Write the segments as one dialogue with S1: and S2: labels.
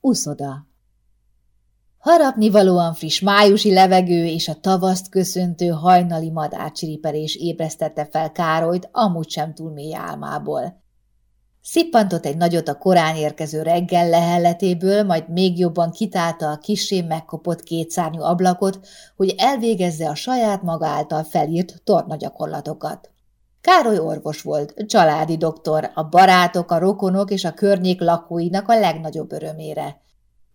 S1: Uszoda Harapnivalóan friss májusi levegő és a tavaszt köszöntő hajnali madárcsiriperés ébresztette fel Károlyt amúgy sem túl mély álmából. Szippantott egy nagyot a korán érkező reggel lehelletéből, majd még jobban kitálta a kisé megkopott kétszárnyú ablakot, hogy elvégezze a saját maga által felírt tornagyakorlatokat. Károly orvos volt, családi doktor, a barátok, a rokonok és a környék lakóinak a legnagyobb örömére.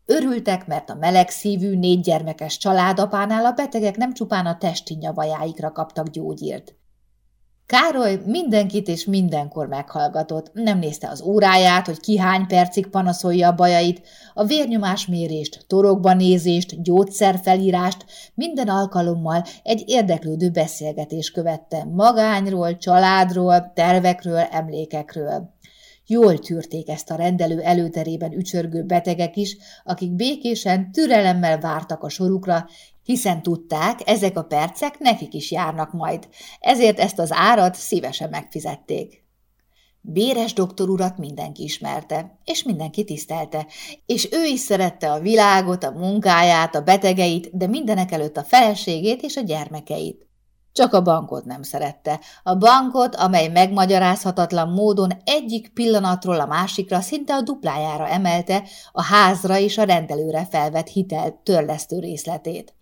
S1: Örültek, mert a melegszívű, négy gyermekes családapánál a betegek nem csupán a testi nyavajáikra kaptak gyógyírt. Károly mindenkit és mindenkor meghallgatott, nem nézte az óráját, hogy ki hány percig panaszolja a bajait, a vérnyomásmérést, torokba nézést, gyógyszerfelírást, minden alkalommal egy érdeklődő beszélgetés követte magányról, családról, tervekről, emlékekről. Jól tűrték ezt a rendelő előterében ücsörgő betegek is, akik békésen, türelemmel vártak a sorukra, hiszen tudták, ezek a percek nekik is járnak majd, ezért ezt az árat szívesen megfizették. Béres doktor urat mindenki ismerte, és mindenki tisztelte, és ő is szerette a világot, a munkáját, a betegeit, de mindenek előtt a feleségét és a gyermekeit. Csak a bankot nem szerette. A bankot, amely megmagyarázhatatlan módon egyik pillanatról a másikra szinte a duplájára emelte a házra és a rendelőre felvett hitel törlesztő részletét.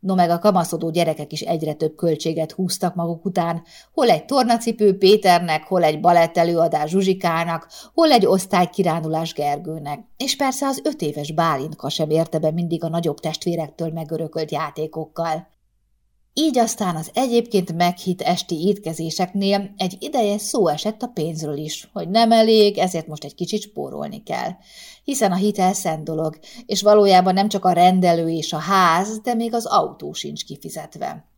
S1: No meg a kamaszodó gyerekek is egyre több költséget húztak maguk után, hol egy tornacipő Péternek, hol egy balettelőadás Zsuzsikának, hol egy osztálykirándulás Gergőnek, és persze az öt éves Bálintka sem érte be mindig a nagyobb testvérektől megörökölt játékokkal. Így aztán az egyébként meghitt esti étkezéseknél egy ideje szó esett a pénzről is, hogy nem elég, ezért most egy kicsit spórolni kell. Hiszen a hitel szent dolog, és valójában nem csak a rendelő és a ház, de még az autó sincs kifizetve.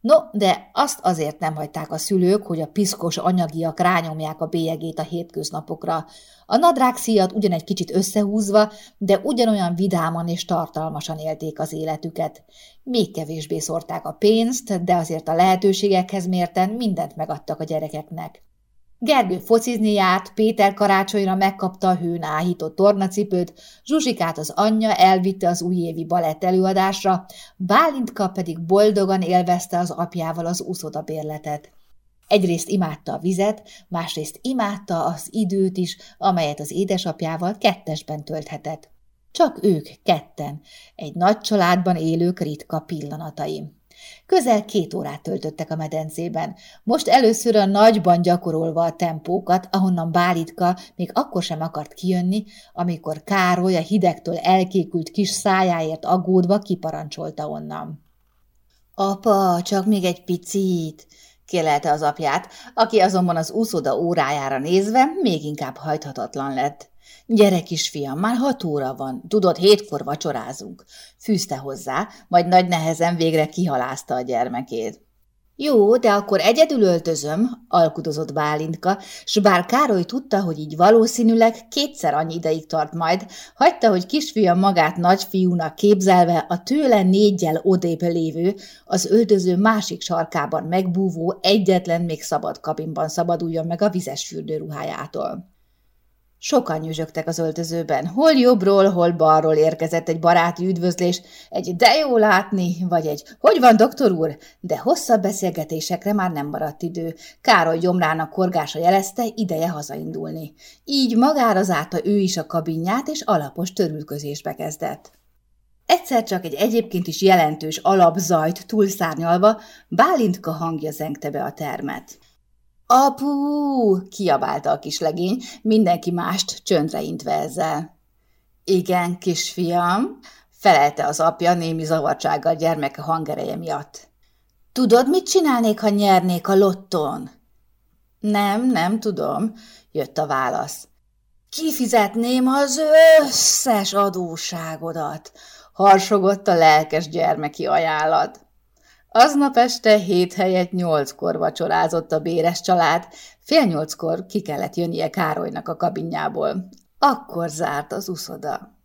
S1: No, de azt azért nem hagyták a szülők, hogy a piszkos anyagiak rányomják a bélyegét a hétköznapokra. A nadrágszíjat ugyan egy kicsit összehúzva, de ugyanolyan vidáman és tartalmasan élték az életüket. Még kevésbé szórták a pénzt, de azért a lehetőségekhez mérten mindent megadtak a gyerekeknek. Gergő focizni járt, Péter karácsonyra megkapta a hőn áhított tornacipőt, Zsuzsikát az anyja elvitte az újévi balett előadásra, Bálintka pedig boldogan élvezte az apjával az úszodabérletet. Egyrészt imádta a vizet, másrészt imádta az időt is, amelyet az édesapjával kettesben tölthetett. Csak ők ketten, egy nagy családban élők ritka pillanataim. Közel két órát töltöttek a medencében, most először a nagyban gyakorolva a tempókat, ahonnan Bálitka még akkor sem akart kijönni, amikor Károly a hidegtől elkékült kis szájáért aggódva kiparancsolta onnan. Apa, csak még egy picit, kélelte az apját, aki azonban az úszoda órájára nézve még inkább hajthatatlan lett. Gyere, kisfiam, már hat óra van, tudod, hétkor vacsorázunk. Fűzte hozzá, majd nagy nehezen végre kihalázta a gyermekét. Jó, de akkor egyedül öltözöm, alkudozott Bálintka, s bár Károly tudta, hogy így valószínűleg kétszer annyi ideig tart majd, hagyta, hogy kisfia magát nagyfiúnak képzelve a tőle négyel odébb lévő, az öltöző másik sarkában megbúvó, egyetlen még szabad kabinban szabaduljon meg a vizes fürdőruhájától. Sokan nyüzsögtek az öltözőben. Hol jobbról, hol balról érkezett egy baráti üdvözlés, egy de jó látni, vagy egy hogy van, doktor úr? De hosszabb beszélgetésekre már nem maradt idő. Károly gyomrának korgása jelezte, ideje hazaindulni. Így magára zárta ő is a kabinját, és alapos törülközésbe kezdett. Egyszer csak egy egyébként is jelentős alapzajt túlszárnyalva Bálintka hangja zengte be a termet. Apu! kiabálta a kislegény, mindenki mást csöndre intve ezzel. Igen, kisfiam, felelte az apja némi zavartsággal gyermeke hangereje miatt. Tudod, mit csinálnék, ha nyernék a lotton? Nem, nem tudom, jött a válasz. Kifizetném az összes adóságodat, harsogott a lelkes gyermeki ajánlat. Aznap este hét helyett nyolckor vacsorázott a béres család, fél nyolckor ki kellett jönnie Károlynak a kabinjából. Akkor zárt az uszoda.